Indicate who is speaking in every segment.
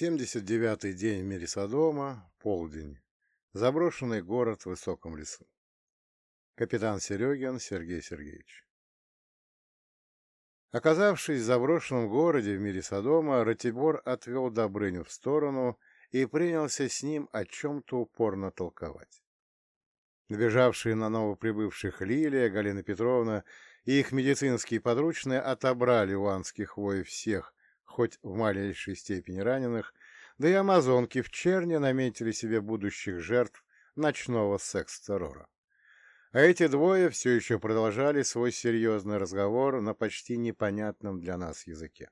Speaker 1: Семьдесят девятый день в мире Содома, полдень. Заброшенный город в высоком лесу. Капитан Серегин Сергей Сергеевич. Оказавшись в заброшенном городе в мире Содома, Ратибор отвел Добрыню в сторону и принялся с ним о чем-то упорно толковать. Набежавшие на новоприбывших Лилия, Галина Петровна и их медицинские подручные отобрали у анских воев всех, хоть в малейшей степени раненых, да и амазонки в черне наметили себе будущих жертв ночного секс-террора. А эти двое все еще продолжали свой серьезный разговор на почти непонятном для нас языке.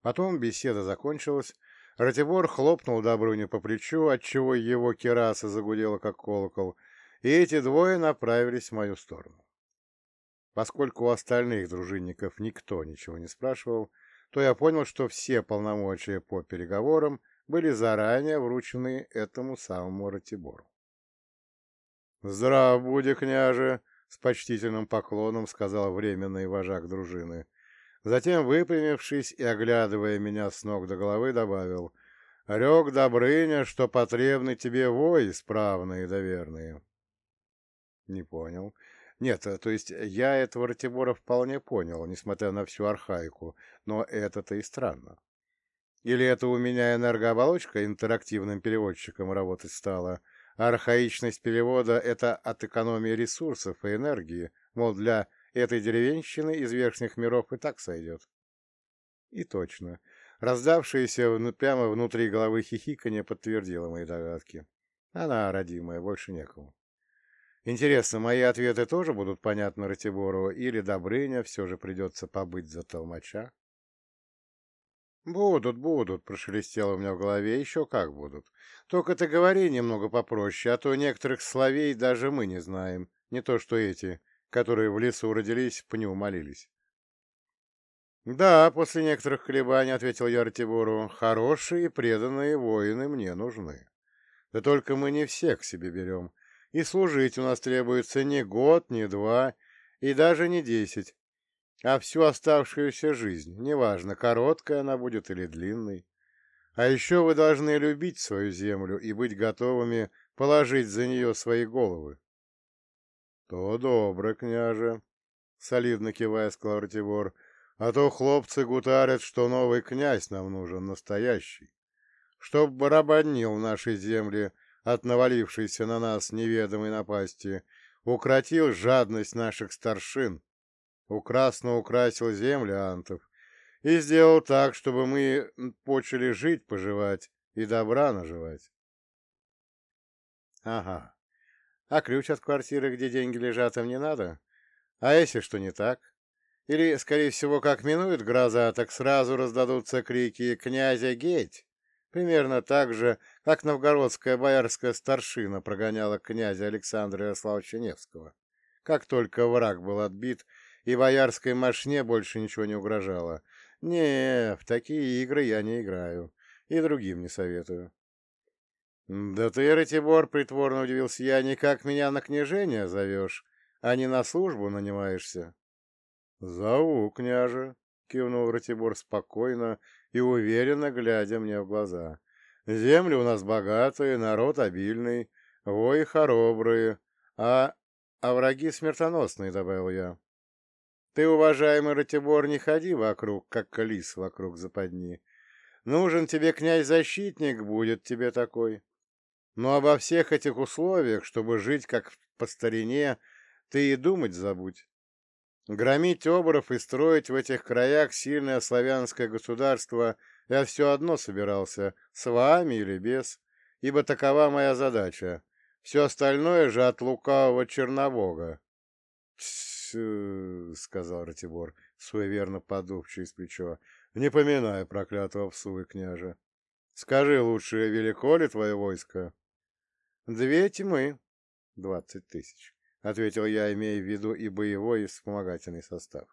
Speaker 1: Потом беседа закончилась, Ратибор хлопнул Добрыню по плечу, отчего его кераса загудела, как колокол, и эти двое направились в мою сторону. Поскольку у остальных дружинников никто ничего не спрашивал, то я понял, что все полномочия по переговорам были заранее вручены этому самому Ратибору. «Здрав буди, княже!» — с почтительным поклоном сказал временный вожак дружины. Затем, выпрямившись и оглядывая меня с ног до головы, добавил «Рек Добрыня, что потребны тебе вои справные и доверные». «Не понял. Нет, то есть я этого Ратибора вполне понял, несмотря на всю архаику, но это-то и странно. Или это у меня энергооболочка интерактивным переводчиком работать стала, архаичность перевода — это от экономии ресурсов и энергии, мол, для этой деревенщины из верхних миров и так сойдет. И точно. Раздавшееся прямо внутри головы хихиканье подтвердило мои догадки. Она, родимая, больше некому. Интересно, мои ответы тоже будут понятны Ратибору, или Добрыня все же придется побыть за толмача? «Будут, будут», — прошелестело у меня в голове, — «еще как будут. Только ты говори немного попроще, а то некоторых словей даже мы не знаем, не то что эти, которые в лесу родились, пню молились». «Да, после некоторых колебаний», — ответил я Ратибору, — «хорошие и преданные воины мне нужны. Да только мы не всех к себе берем, и служить у нас требуется не год, не два и даже не десять, а всю оставшуюся жизнь, неважно, короткая она будет или длинной. А еще вы должны любить свою землю и быть готовыми положить за нее свои головы. — То добро, княже, — солидно кивая сказал а то хлопцы гутарят, что новый князь нам нужен, настоящий, чтоб барабанил нашей земли от навалившейся на нас неведомой напасти, укротил жадность наших старшин, украсно украсил земли антов и сделал так, чтобы мы почали жить-поживать и добра наживать. Ага. А ключ от квартиры, где деньги лежат, им не надо? А если что не так? Или, скорее всего, как минует гроза, так сразу раздадутся крики «Князя Геть!» Примерно так же, как новгородская боярская старшина прогоняла князя Александра Ярославовича Невского. Как только враг был отбит, и боярской мошне больше ничего не угрожало. Не, в такие игры я не играю, и другим не советую. «Да ты, Ратибор, — притворно удивился я, — никак меня на княжение зовешь, а не на службу нанимаешься?» «Зову, княже», — кивнул Ратибор спокойно и уверенно глядя мне в глаза. «Земли у нас богатые, народ обильный, вои хоробрые, а... а враги смертоносные», — добавил я. «Ты, уважаемый Ратибор, не ходи вокруг, как лис вокруг западни. Нужен тебе князь-защитник, будет тебе такой. Но обо всех этих условиях, чтобы жить как по старине, ты и думать забудь. Громить оборов и строить в этих краях сильное славянское государство я все одно собирался, с вами или без, ибо такова моя задача. Все остальное же от лукавого Чернобога. — сказал Ратибор, суеверно подув через плечо, — не поминай проклятого псу княже. Скажи лучше, велико ли твое войско? — Две тьмы, двадцать тысяч. — ответил я, имея в виду и боевой, и вспомогательный состав.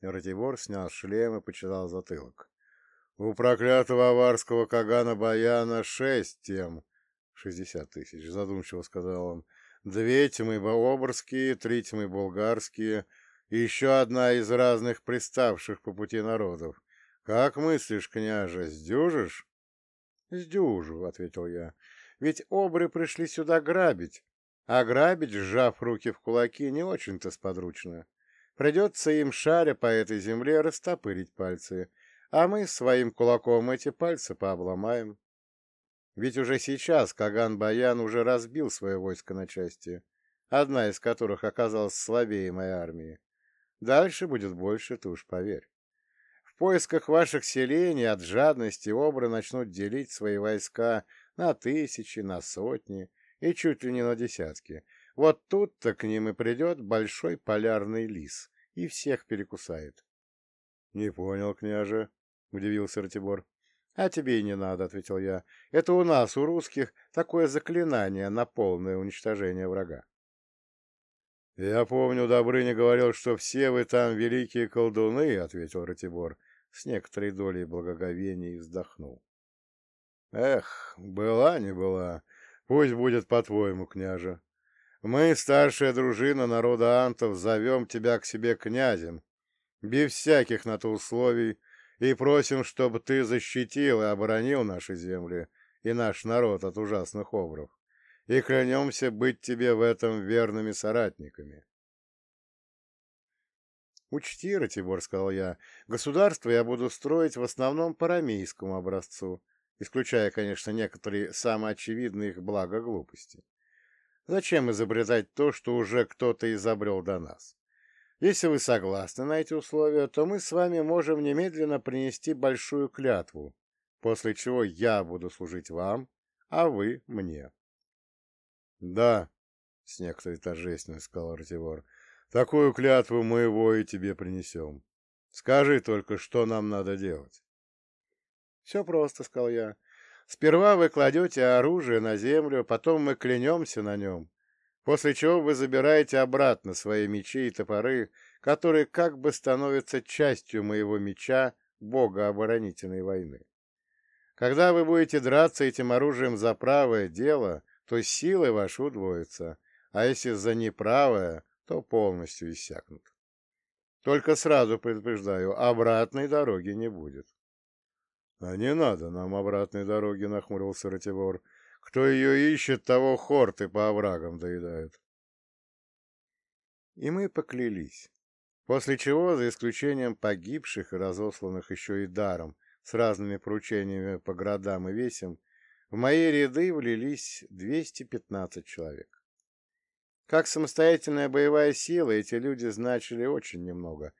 Speaker 1: Ратибор снял шлем и почитал затылок. «У проклятого аварского Кагана Баяна шесть тем, шестьдесят тысяч», — задумчиво сказал он. «Две тьмы оборские, три тьмы болгарские, и еще одна из разных приставших по пути народов, Как мыслишь, княже, сдюжишь? Сдюжу, ответил я. Ведь обры пришли сюда грабить, а грабить, сжав руки в кулаки, не очень-то сподручно. Придется им, шаря по этой земле, растопырить пальцы, а мы своим кулаком эти пальцы пообломаем. Ведь уже сейчас Каган-Баян уже разбил свое войско на части, одна из которых оказалась слабее моей армии. Дальше будет больше, ты уж поверь. В поисках ваших селений от жадности обры начнут делить свои войска на тысячи, на сотни и чуть ли не на десятки. Вот тут-то к ним и придет большой полярный лис и всех перекусает. — Не понял, княже, — удивился Ратибор. «А тебе и не надо», — ответил я. «Это у нас, у русских, такое заклинание на полное уничтожение врага». «Я помню, Добрыня говорил, что все вы там великие колдуны», — ответил Ратибор, с некоторой долей благоговения и вздохнул. «Эх, была не была. Пусть будет по-твоему, княже. Мы, старшая дружина народа антов, зовем тебя к себе князем, без всяких на то условий, и просим, чтобы ты защитил и оборонил наши земли и наш народ от ужасных обров, и клянемся быть тебе в этом верными соратниками. «Учти, Ратибор, — сказал я, — государство я буду строить в основном по рамейскому образцу, исключая, конечно, некоторые самые очевидные их блага глупости. Зачем изобретать то, что уже кто-то изобрел до нас? Если вы согласны на эти условия, то мы с вами можем немедленно принести большую клятву, после чего я буду служить вам, а вы мне. — Да, — с некоторой торжественностью сказал Ративор, — такую клятву мы его и тебе принесем. Скажи только, что нам надо делать. — Все просто, — сказал я. Сперва вы кладете оружие на землю, потом мы клянемся на нем, после чего вы забираете обратно свои мечи и топоры, которые как бы становятся частью моего меча, бога оборонительной войны. Когда вы будете драться этим оружием за правое дело, то силы ваши удвоятся, а если за неправое, то полностью иссякнут. Только сразу предупреждаю, обратной дороги не будет. — А не надо нам обратной дороги, — нахмурился Ратибор. Кто ее ищет, того хорты по оврагам доедают. И мы поклялись. После чего, за исключением погибших и разосланных еще и даром, с разными поручениями по городам и весям, в мои ряды влились 215 человек. Как самостоятельная боевая сила эти люди значили очень немного,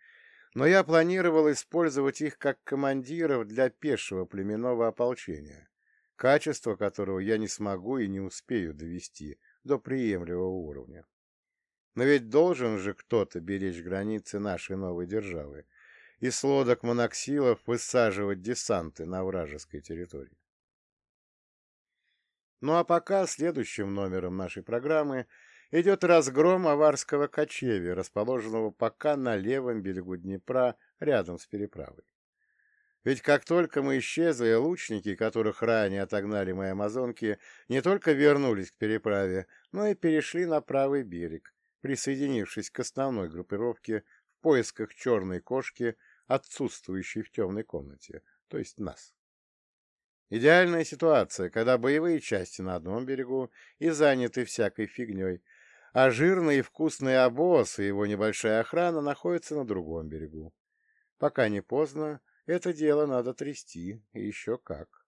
Speaker 1: но я планировал использовать их как командиров для пешего племенного ополчения, качество которого я не смогу и не успею довести до приемлемого уровня. Но ведь должен же кто-то беречь границы нашей новой державы и с лодок моноксилов высаживать десанты на вражеской территории. Ну а пока следующим номером нашей программы идет разгром аварского кочевья, расположенного пока на левом берегу Днепра, рядом с переправой. Ведь как только мы исчезли, лучники, которых ранее отогнали мои амазонки, не только вернулись к переправе, но и перешли на правый берег, присоединившись к основной группировке в поисках черной кошки, отсутствующей в темной комнате, то есть нас. Идеальная ситуация, когда боевые части на одном берегу и заняты всякой фигней, а жирный и вкусный обоз и его небольшая охрана находятся на другом берегу. Пока не поздно, это дело надо трясти, и еще как.